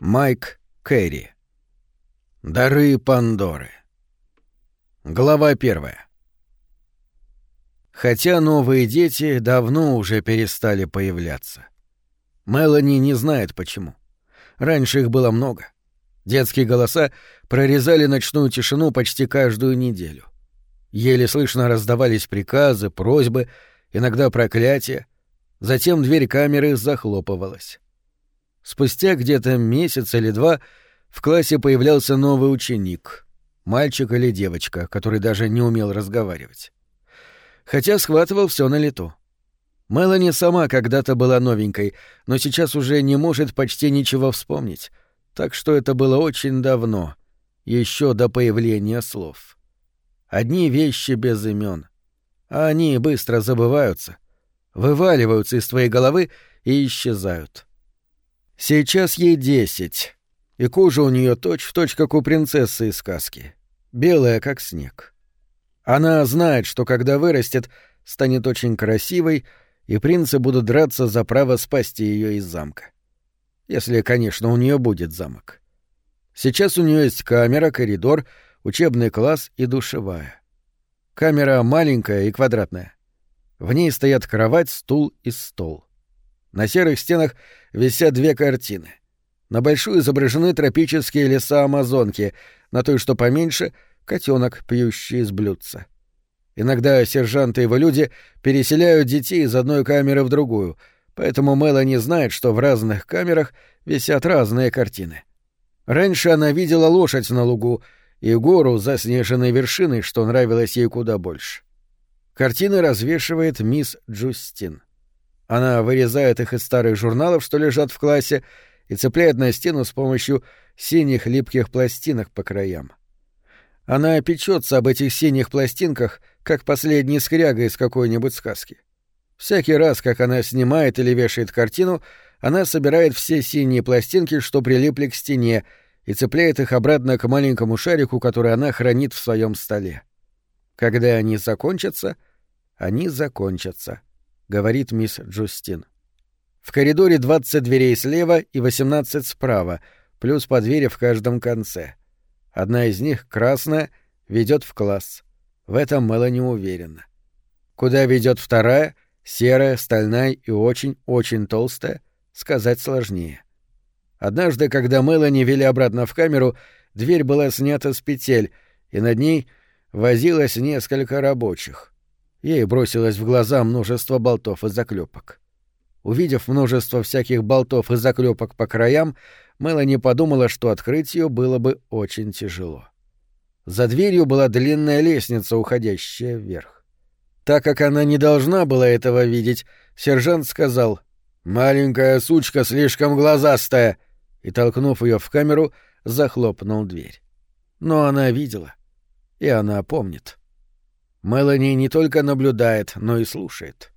Майк Кэрри. Дары Пандоры. Глава первая. Хотя новые дети давно уже перестали появляться. Мелани не знает почему. Раньше их было много. Детские голоса прорезали ночную тишину почти каждую неделю. Еле слышно раздавались приказы, просьбы, иногда проклятия. Затем дверь камеры захлопывалась. Спустя где-то месяц или два в классе появлялся новый ученик, мальчик или девочка, который даже не умел разговаривать. Хотя схватывал все на лету. Мелани сама когда-то была новенькой, но сейчас уже не может почти ничего вспомнить, так что это было очень давно, еще до появления слов. Одни вещи без имен, а они быстро забываются, вываливаются из твоей головы и исчезают. Сейчас ей десять, и кожа у нее точь-в-точь, как у принцессы из сказки, белая, как снег. Она знает, что когда вырастет, станет очень красивой, и принцы будут драться за право спасти ее из замка. Если, конечно, у нее будет замок. Сейчас у нее есть камера, коридор, учебный класс и душевая. Камера маленькая и квадратная. В ней стоят кровать, стул и стол. На серых стенах висят две картины. На большую изображены тропические леса Амазонки, на той, что поменьше — котенок, пьющий из блюдца. Иногда сержанты и его люди переселяют детей из одной камеры в другую, поэтому Мелани знает, что в разных камерах висят разные картины. Раньше она видела лошадь на лугу и гору за снежной вершиной, что нравилось ей куда больше. Картины развешивает мисс Джустин. Она вырезает их из старых журналов, что лежат в классе, и цепляет на стену с помощью синих липких пластинок по краям. Она печется об этих синих пластинках, как последний скряга из какой-нибудь сказки. Всякий раз, как она снимает или вешает картину, она собирает все синие пластинки, что прилипли к стене, и цепляет их обратно к маленькому шарику, который она хранит в своем столе. Когда они закончатся, они закончатся говорит мисс Джустин. В коридоре 20 дверей слева и 18 справа, плюс по двери в каждом конце. Одна из них, красная, ведет в класс. В этом Мелани уверена. Куда ведет вторая, серая, стальная и очень-очень толстая, сказать сложнее. Однажды, когда Мелани вели обратно в камеру, дверь была снята с петель, и над ней возилось несколько рабочих. Ей бросилось в глаза множество болтов и заклепок. Увидев множество всяких болтов и заклепок по краям, Мелани подумала, что открыть ее было бы очень тяжело. За дверью была длинная лестница, уходящая вверх. Так как она не должна была этого видеть, сержант сказал «Маленькая сучка слишком глазастая», и, толкнув ее в камеру, захлопнул дверь. Но она видела, и она помнит. Мелани не только наблюдает, но и слушает.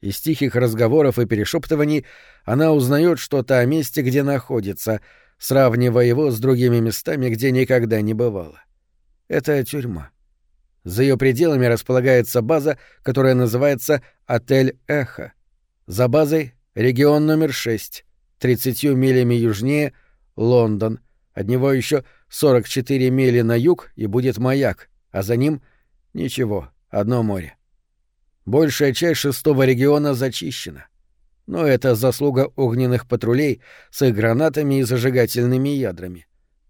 Из тихих разговоров и перешептываний она узнает что-то о месте, где находится, сравнивая его с другими местами, где никогда не бывало. Это тюрьма. За ее пределами располагается база, которая называется «Отель Эхо». За базой — регион номер 6, 30 милями южнее — Лондон. От него еще 44 мили на юг и будет маяк, а за ним — ничего, Одно море. Большая часть шестого региона зачищена. Но это заслуга огненных патрулей с их гранатами и зажигательными ядрами.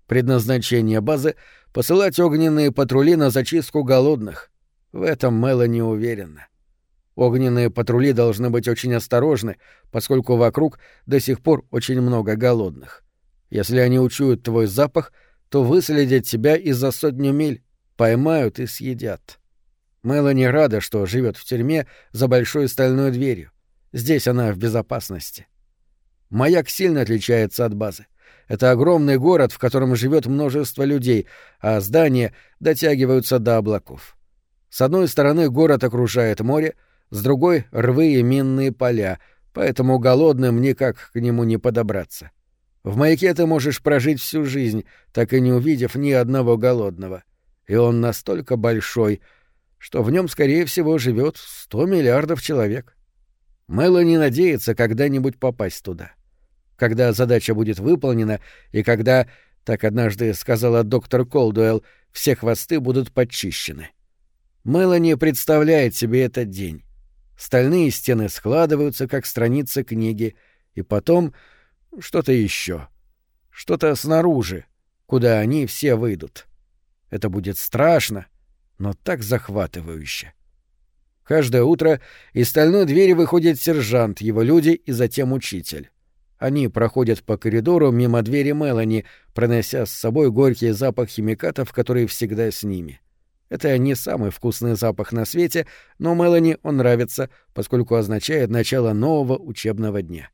Предназначение базы — посылать огненные патрули на зачистку голодных. В этом Мэла не уверена. Огненные патрули должны быть очень осторожны, поскольку вокруг до сих пор очень много голодных. Если они учуют твой запах, то выследят тебя и за сотню миль, поймают и съедят. Мелани рада, что живет в тюрьме за большой стальной дверью. Здесь она в безопасности. Маяк сильно отличается от базы. Это огромный город, в котором живет множество людей, а здания дотягиваются до облаков. С одной стороны город окружает море, с другой — рвы и минные поля, поэтому голодным никак к нему не подобраться. В маяке ты можешь прожить всю жизнь, так и не увидев ни одного голодного. И он настолько большой — что в нем, скорее всего, живет 100 миллиардов человек. Мелани надеется когда-нибудь попасть туда. Когда задача будет выполнена и когда, так однажды сказала доктор Колдуэлл, все хвосты будут подчищены. Мелани представляет себе этот день. Стальные стены складываются, как страницы книги, и потом что-то еще. Что-то снаружи, куда они все выйдут. Это будет страшно, но так захватывающе. Каждое утро из стальной двери выходит сержант, его люди и затем учитель. Они проходят по коридору мимо двери Мелани, пронося с собой горький запах химикатов, который всегда с ними. Это не самый вкусный запах на свете, но Мелани он нравится, поскольку означает начало нового учебного дня.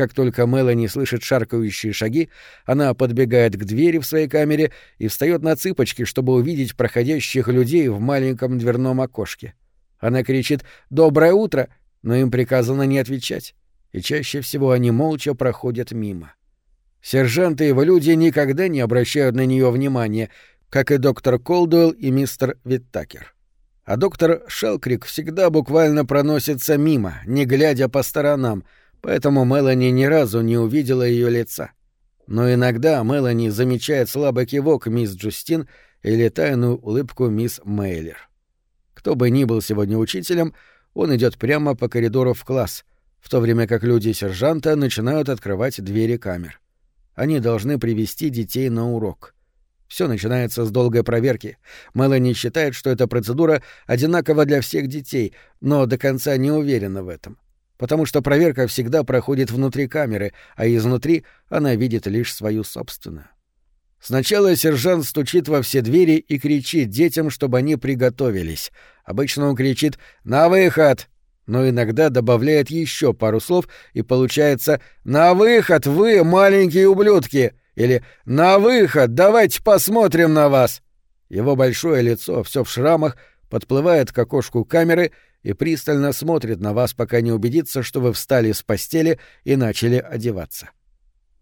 Как только Мелани слышит шаркающие шаги, она подбегает к двери в своей камере и встает на цыпочки, чтобы увидеть проходящих людей в маленьком дверном окошке. Она кричит «Доброе утро!», но им приказано не отвечать, и чаще всего они молча проходят мимо. Сержанты и его люди никогда не обращают на нее внимания, как и доктор Колдуэлл и мистер Виттакер. А доктор Шелкрик всегда буквально проносится мимо, не глядя по сторонам, поэтому Мелани ни разу не увидела ее лица. Но иногда Мелани замечает слабый кивок мисс Джустин или тайную улыбку мисс Мейлер. Кто бы ни был сегодня учителем, он идет прямо по коридору в класс, в то время как люди сержанта начинают открывать двери камер. Они должны привести детей на урок. Все начинается с долгой проверки. Мелани считает, что эта процедура одинакова для всех детей, но до конца не уверена в этом. Потому что проверка всегда проходит внутри камеры, а изнутри она видит лишь свою собственную. Сначала сержант стучит во все двери и кричит детям, чтобы они приготовились. Обычно он кричит «На выход!», но иногда добавляет еще пару слов, и получается «На выход, вы, маленькие ублюдки!» или «На выход, давайте посмотрим на вас!» Его большое лицо, все в шрамах, подплывает к окошку камеры и пристально смотрит на вас, пока не убедится, что вы встали с постели и начали одеваться. —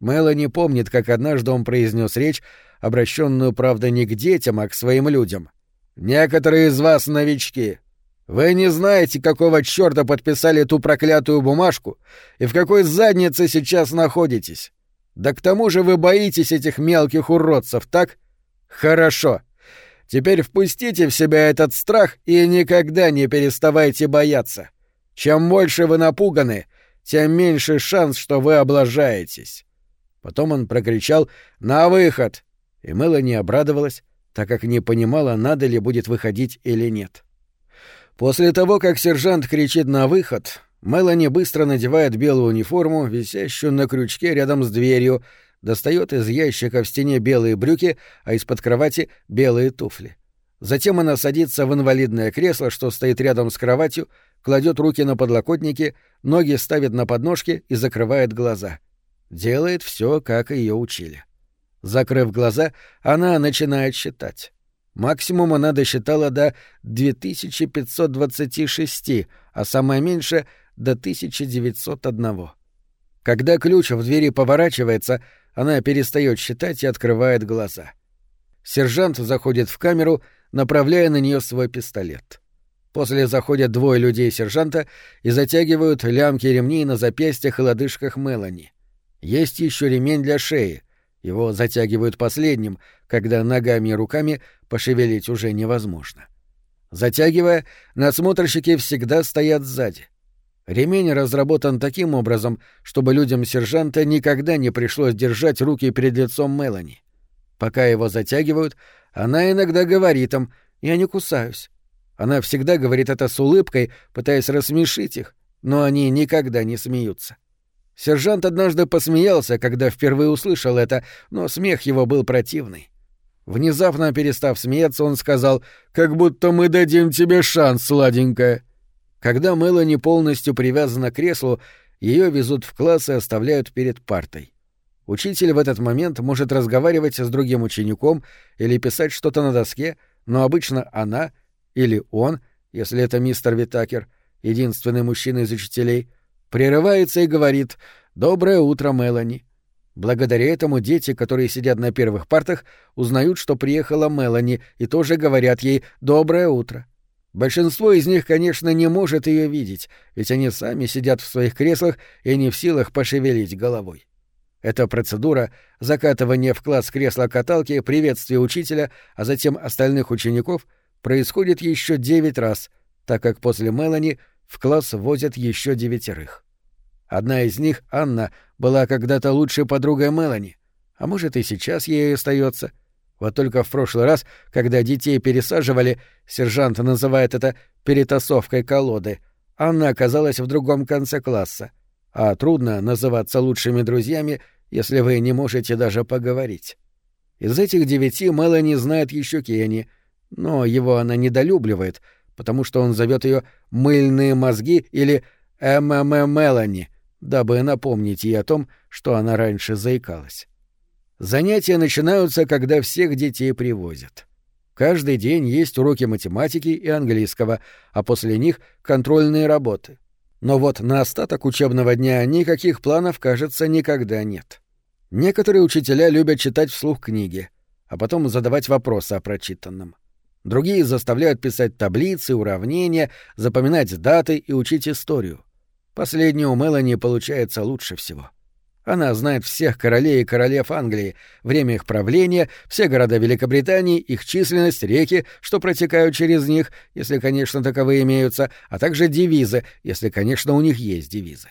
Мелани помнит, как однажды он произнес речь, обращенную, правда, не к детям, а к своим людям. «Некоторые из вас новички. Вы не знаете, какого чёрта подписали ту проклятую бумажку и в какой заднице сейчас находитесь. Да к тому же вы боитесь этих мелких уродцев, так? Хорошо. Теперь впустите в себя этот страх и никогда не переставайте бояться. Чем больше вы напуганы, тем меньше шанс, что вы облажаетесь. Потом он прокричал «На выход!» и Мелани обрадовалась, так как не понимала, надо ли будет выходить или нет. После того, как сержант кричит «На выход!», Мелани быстро надевает белую униформу, висящую на крючке рядом с дверью, достает из ящика в стене белые брюки, а из-под кровати — белые туфли. Затем она садится в инвалидное кресло, что стоит рядом с кроватью, кладет руки на подлокотники, ноги ставит на подножки и закрывает глаза — Делает все, как ее учили. Закрыв глаза, она начинает считать. Максимум она досчитала до 2526, а самое меньшее — до 1901. Когда ключ в двери поворачивается, она перестает считать и открывает глаза. Сержант заходит в камеру, направляя на нее свой пистолет. После заходят двое людей сержанта и затягивают лямки ремней на запястьях и лодыжках Мелани. Есть еще ремень для шеи. Его затягивают последним, когда ногами и руками пошевелить уже невозможно. Затягивая, надсмотрщики всегда стоят сзади. Ремень разработан таким образом, чтобы людям сержанта никогда не пришлось держать руки перед лицом Мелани. Пока его затягивают, она иногда говорит им «я не кусаюсь». Она всегда говорит это с улыбкой, пытаясь рассмешить их, но они никогда не смеются. Сержант однажды посмеялся, когда впервые услышал это, но смех его был противный. Внезапно перестав смеяться, он сказал, «Как будто мы дадим тебе шанс, сладенькая». Когда Мелани полностью привязана к креслу, ее везут в класс и оставляют перед партой. Учитель в этот момент может разговаривать с другим учеником или писать что-то на доске, но обычно она или он, если это мистер Витакер, единственный мужчина из учителей, прерывается и говорит «Доброе утро, Мелани». Благодаря этому дети, которые сидят на первых партах, узнают, что приехала Мелани, и тоже говорят ей «Доброе утро». Большинство из них, конечно, не может ее видеть, ведь они сами сидят в своих креслах и не в силах пошевелить головой. Эта процедура — закатывание в класс кресла-каталки, приветствие учителя, а затем остальных учеников — происходит еще девять раз, так как после Мелани в класс возят еще девятерых. Одна из них, Анна, была когда-то лучшей подругой Мелани, а может и сейчас ей остается. Вот только в прошлый раз, когда детей пересаживали, сержант называет это «перетасовкой колоды», Анна оказалась в другом конце класса. А трудно называться лучшими друзьями, если вы не можете даже поговорить. Из этих девяти Мелани знает еще Кенни, но его она недолюбливает, потому что он зовет ее «мыльные мозги» или «ММ Мелани», дабы напомнить ей о том, что она раньше заикалась. Занятия начинаются, когда всех детей привозят. Каждый день есть уроки математики и английского, а после них — контрольные работы. Но вот на остаток учебного дня никаких планов, кажется, никогда нет. Некоторые учителя любят читать вслух книги, а потом задавать вопросы о прочитанном. Другие заставляют писать таблицы, уравнения, запоминать даты и учить историю. Последнее у Мелани получается лучше всего. Она знает всех королей и королев Англии, время их правления, все города Великобритании, их численность, реки, что протекают через них, если, конечно, таковые имеются, а также девизы, если, конечно, у них есть девизы.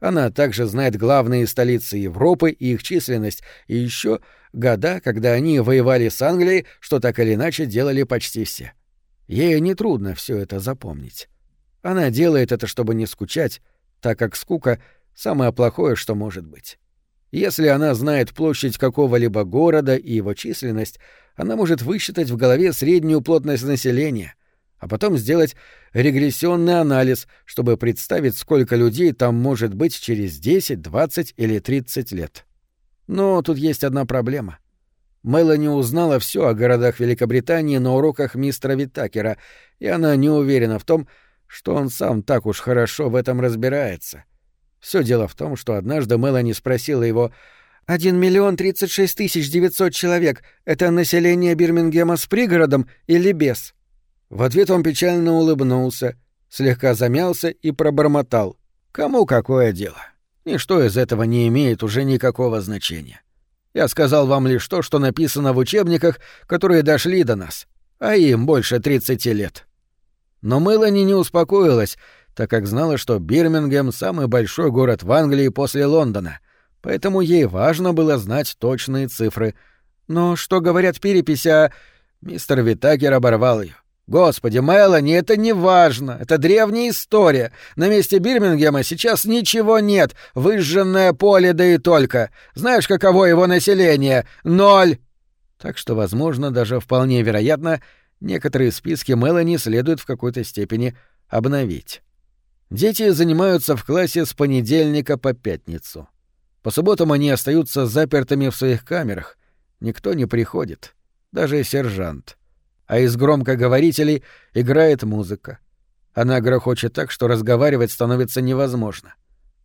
Она также знает главные столицы Европы и их численность, и еще года, когда они воевали с Англией, что так или иначе делали почти все. Ей нетрудно все это запомнить. Она делает это, чтобы не скучать, так как скука — Самое плохое, что может быть. Если она знает площадь какого-либо города и его численность, она может высчитать в голове среднюю плотность населения, а потом сделать регрессионный анализ, чтобы представить, сколько людей там может быть через 10, 20 или 30 лет. Но тут есть одна проблема. Мелани узнала все о городах Великобритании на уроках мистера Витакера, и она не уверена в том, что он сам так уж хорошо в этом разбирается. Все дело в том, что однажды Мелани спросила его «Один миллион тридцать шесть тысяч девятьсот человек — это население Бирмингема с пригородом или без?» В ответ он печально улыбнулся, слегка замялся и пробормотал. «Кому какое дело? Ничто из этого не имеет уже никакого значения. Я сказал вам лишь то, что написано в учебниках, которые дошли до нас, а им больше тридцати лет». Но Мелани не успокоилась, так как знала, что Бирмингем — самый большой город в Англии после Лондона, поэтому ей важно было знать точные цифры. Но что говорят переписи, а... Мистер Витакер оборвал ее. «Господи, Мелани, это не важно. Это древняя история. На месте Бирмингема сейчас ничего нет. Выжженное поле, да и только. Знаешь, каково его население? Ноль!» Так что, возможно, даже вполне вероятно, некоторые списки Мелани следует в какой-то степени обновить. Дети занимаются в классе с понедельника по пятницу. По субботам они остаются запертыми в своих камерах. Никто не приходит, даже сержант. А из громкоговорителей играет музыка. Она грохочет так, что разговаривать становится невозможно.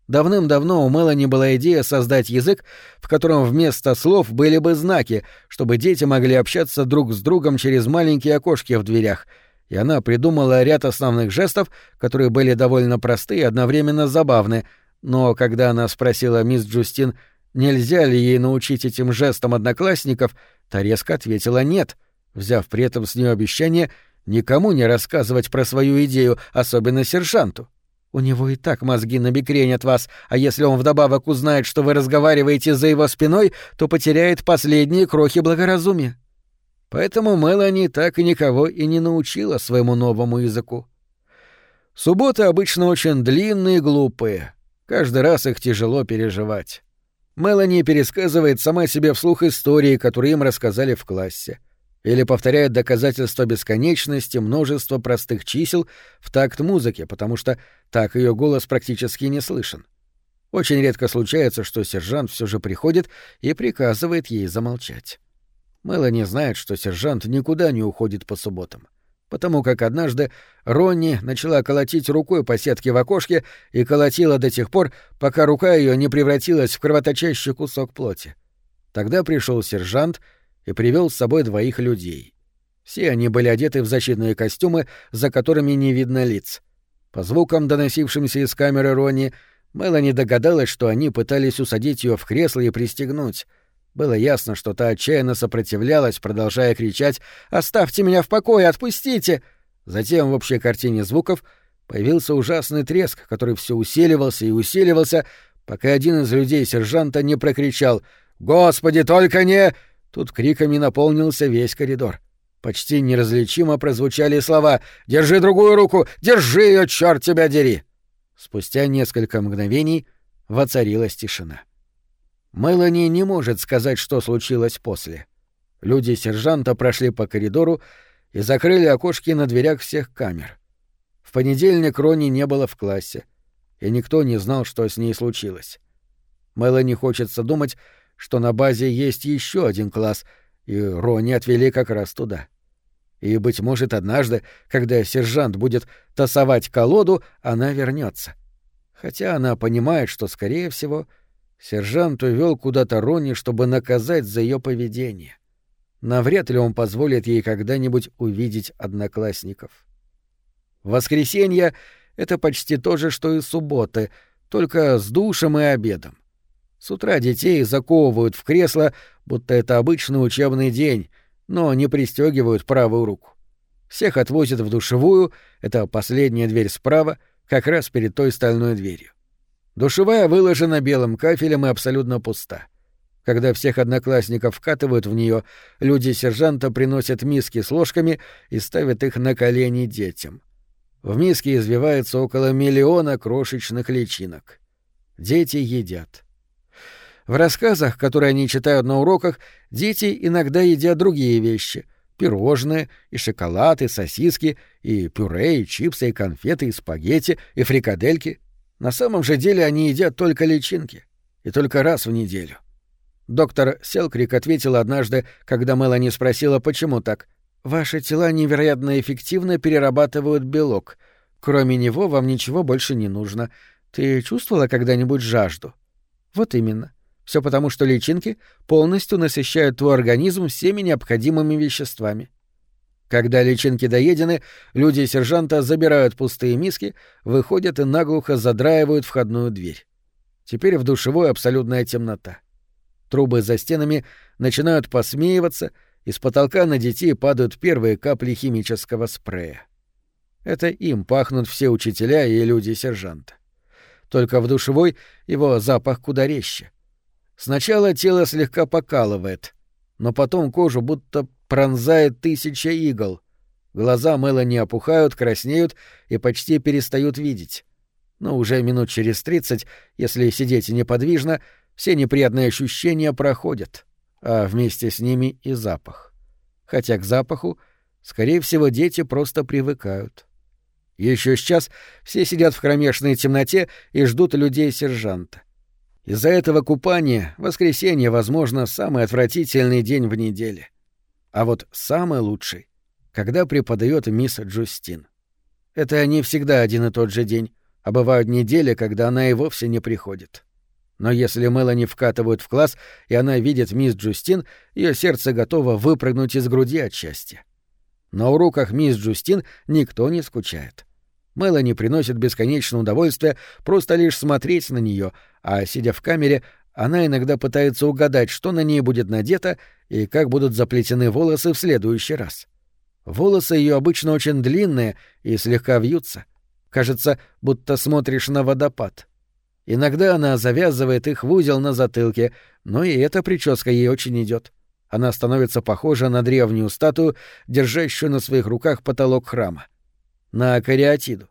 Давным-давно у Мелани была идея создать язык, в котором вместо слов были бы знаки, чтобы дети могли общаться друг с другом через маленькие окошки в дверях — и она придумала ряд основных жестов, которые были довольно просты и одновременно забавны, но когда она спросила мисс Джустин, нельзя ли ей научить этим жестам одноклассников, та резко ответила «нет», взяв при этом с нее обещание никому не рассказывать про свою идею, особенно сержанту. У него и так мозги набекренят вас, а если он вдобавок узнает, что вы разговариваете за его спиной, то потеряет последние крохи благоразумия. Поэтому Мелани так и никого и не научила своему новому языку. Субботы обычно очень длинные и глупые. Каждый раз их тяжело переживать. Мелани пересказывает сама себе вслух истории, которые им рассказали в классе. Или повторяет доказательства бесконечности множества простых чисел в такт музыки, потому что так ее голос практически не слышен. Очень редко случается, что сержант все же приходит и приказывает ей замолчать. Мелани знает, что сержант никуда не уходит по субботам, потому как однажды Ронни начала колотить рукой по сетке в окошке и колотила до тех пор, пока рука ее не превратилась в кровоточащий кусок плоти. Тогда пришел сержант и привел с собой двоих людей. Все они были одеты в защитные костюмы, за которыми не видно лиц. По звукам, доносившимся из камеры Ронни, Мелани догадалась, что они пытались усадить ее в кресло и пристегнуть. Было ясно, что та отчаянно сопротивлялась, продолжая кричать «Оставьте меня в покое! Отпустите!» Затем в общей картине звуков появился ужасный треск, который все усиливался и усиливался, пока один из людей сержанта не прокричал «Господи, только не...» Тут криками наполнился весь коридор. Почти неразличимо прозвучали слова «Держи другую руку! Держи ее, черт тебя дери!» Спустя несколько мгновений воцарилась тишина. Мелани не может сказать, что случилось после. Люди сержанта прошли по коридору и закрыли окошки на дверях всех камер. В понедельник Рони не было в классе, и никто не знал, что с ней случилось. Мелани хочется думать, что на базе есть еще один класс, и Рони отвели как раз туда. И, быть может, однажды, когда сержант будет тасовать колоду, она вернется. Хотя она понимает, что, скорее всего, сержант увел куда-то Рони, чтобы наказать за ее поведение. Навряд ли он позволит ей когда-нибудь увидеть одноклассников. Воскресенье — это почти то же, что и субботы, только с душем и обедом. С утра детей заковывают в кресло, будто это обычный учебный день, но не пристегивают правую руку. Всех отвозят в душевую, это последняя дверь справа, как раз перед той стальной дверью. Душевая выложена белым кафелем и абсолютно пуста. Когда всех одноклассников вкатывают в нее, люди сержанта приносят миски с ложками и ставят их на колени детям. В миске извивается около миллиона крошечных личинок. Дети едят. В рассказах, которые они читают на уроках, дети иногда едят другие вещи — пирожные, и шоколад, и сосиски, и пюре, и чипсы, и конфеты, и спагетти, и фрикадельки. На самом же деле они едят только личинки. И только раз в неделю. Доктор Селкрик ответил однажды, когда Мелани спросила, почему так. «Ваши тела невероятно эффективно перерабатывают белок. Кроме него вам ничего больше не нужно. Ты чувствовала когда-нибудь жажду?» «Вот именно. Все потому, что личинки полностью насыщают твой организм всеми необходимыми веществами. Когда личинки доедены, люди сержанта забирают пустые миски, выходят и наглухо задраивают входную дверь. Теперь в душевой абсолютная темнота. Трубы за стенами начинают посмеиваться, из потолка на детей падают первые капли химического спрея. Это им пахнут все учителя и люди сержанта. Только в душевой его запах куда резче. Сначала тело слегка покалывает, но потом кожу будто пронзает тысяча игл. Глаза Мелани опухают, краснеют и почти перестают видеть. Но уже минут через тридцать, если сидеть неподвижно, все неприятные ощущения проходят, а вместе с ними и запах. Хотя к запаху, скорее всего, дети просто привыкают. Еще сейчас все сидят в кромешной темноте и ждут людей сержанта. Из-за этого купания воскресенье, возможно, самый отвратительный день в неделе. А вот самый лучший, когда преподает мисс Джустин. Это не всегда один и тот же день, а бывают недели, когда она и вовсе не приходит. Но если Мелани вкатывают в класс, и она видит мисс Джустин, ее сердце готово выпрыгнуть из груди от счастья. На уроках мисс Джустин никто не скучает. Мелани приносит бесконечное удовольствие просто лишь смотреть на нее, а сидя в камере, она иногда пытается угадать, что на ней будет надето и как будут заплетены волосы в следующий раз. Волосы ее обычно очень длинные и слегка вьются. Кажется, будто смотришь на водопад. Иногда она завязывает их в узел на затылке, но и эта прическа ей очень идет. Она становится похожа на древнюю статую, держащую на своих руках потолок храма на кариатиду.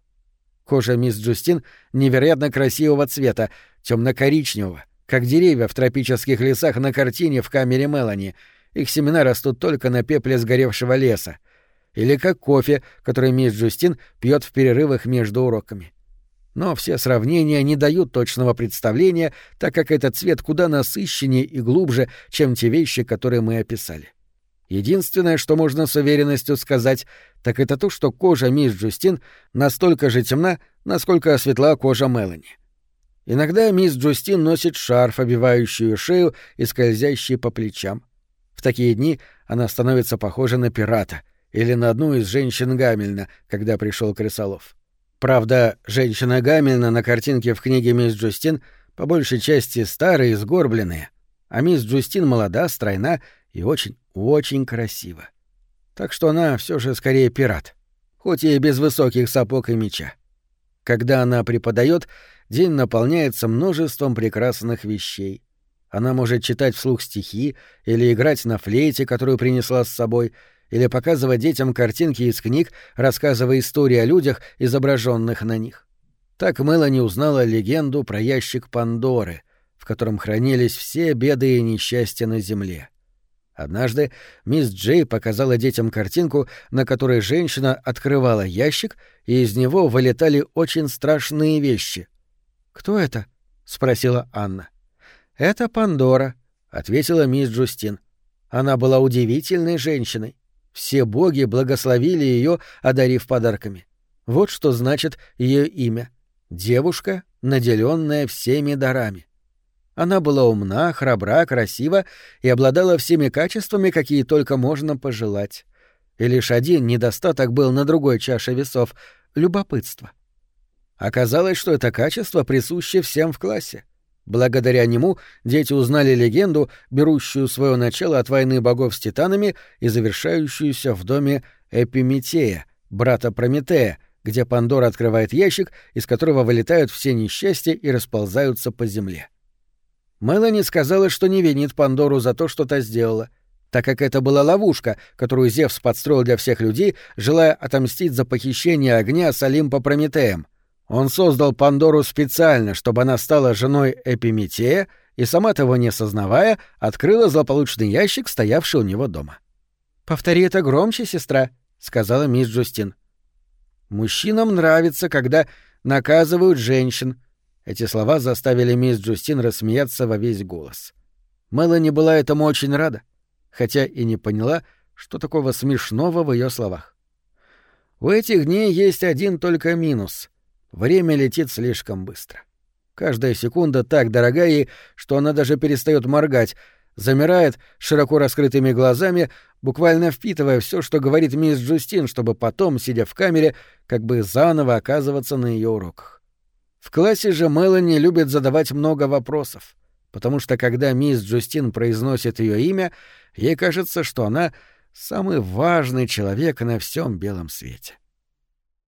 Кожа мисс Джустин невероятно красивого цвета, темно-коричневого, как деревья в тропических лесах на картине в камере Мелани. Их семена растут только на пепле сгоревшего леса. Или как кофе, который мисс Джустин пьет в перерывах между уроками. Но все сравнения не дают точного представления, так как этот цвет куда насыщеннее и глубже, чем те вещи, которые мы описали. Единственное, что можно с уверенностью сказать, так это то, что кожа мисс Джустин настолько же темна, насколько светла кожа Мелани. Иногда мисс Джустин носит шарф, обвивающий ее шею и скользящий по плечам. В такие дни она становится похожа на пирата или на одну из женщин Гамельна, когда пришел Крысолов. Правда, женщина Гамильна на картинке в книге «Мисс Джустин» по большей части старые и сгорбленные, а мисс Джустин молода, стройна и очень-очень красива. Так что она все же скорее пират, хоть и без высоких сапог и меча. Когда она преподает, день наполняется множеством прекрасных вещей. Она может читать вслух стихи или играть на флейте, которую принесла с собой, или показывать детям картинки из книг, рассказывая истории о людях, изображенных на них. Так Мелани узнала легенду про ящик Пандоры, в котором хранились все беды и несчастья на Земле. Однажды мисс Джей показала детям картинку, на которой женщина открывала ящик, и из него вылетали очень страшные вещи. «Кто это?» — спросила Анна. «Это Пандора», — ответила мисс Джустин. Она была удивительной женщиной. Все боги благословили ее, одарив подарками. Вот что значит ее имя. Девушка, наделенная всеми дарами. Она была умна, храбра, красива и обладала всеми качествами, какие только можно пожелать. И лишь один недостаток был на другой чаше весов — любопытство. Оказалось, что это качество присуще всем в классе. Благодаря нему дети узнали легенду, берущую свое начало от войны богов с титанами и завершающуюся в доме Эпиметея, брата Прометея, где Пандора открывает ящик, из которого вылетают все несчастья и расползаются по земле. Мелани сказала, что не винит Пандору за то, что та сделала, так как это была ловушка, которую Зевс подстроил для всех людей, желая отомстить за похищение огня с Олимпа Прометеем. Он создал Пандору специально, чтобы она стала женой Эпиметея и, сама того не сознавая, открыла злополучный ящик, стоявший у него дома. «Повтори это громче, сестра», — сказала мисс Джустин. «Мужчинам нравится, когда наказывают женщин», эти слова заставили мисс Джустин рассмеяться во весь голос. Мелани была этому очень рада, хотя и не поняла, что такого смешного в ее словах. У этих дней есть один только минус. Время летит слишком быстро. Каждая секунда так дорога ей, что она даже перестает моргать, замирает широко раскрытыми глазами, буквально впитывая все, что говорит мисс Джустин, чтобы потом, сидя в камере, как бы заново оказываться на ее уроках. В классе же Мелани любит задавать много вопросов, потому что когда мисс Джустин произносит ее имя, ей кажется, что она самый важный человек на всем белом свете.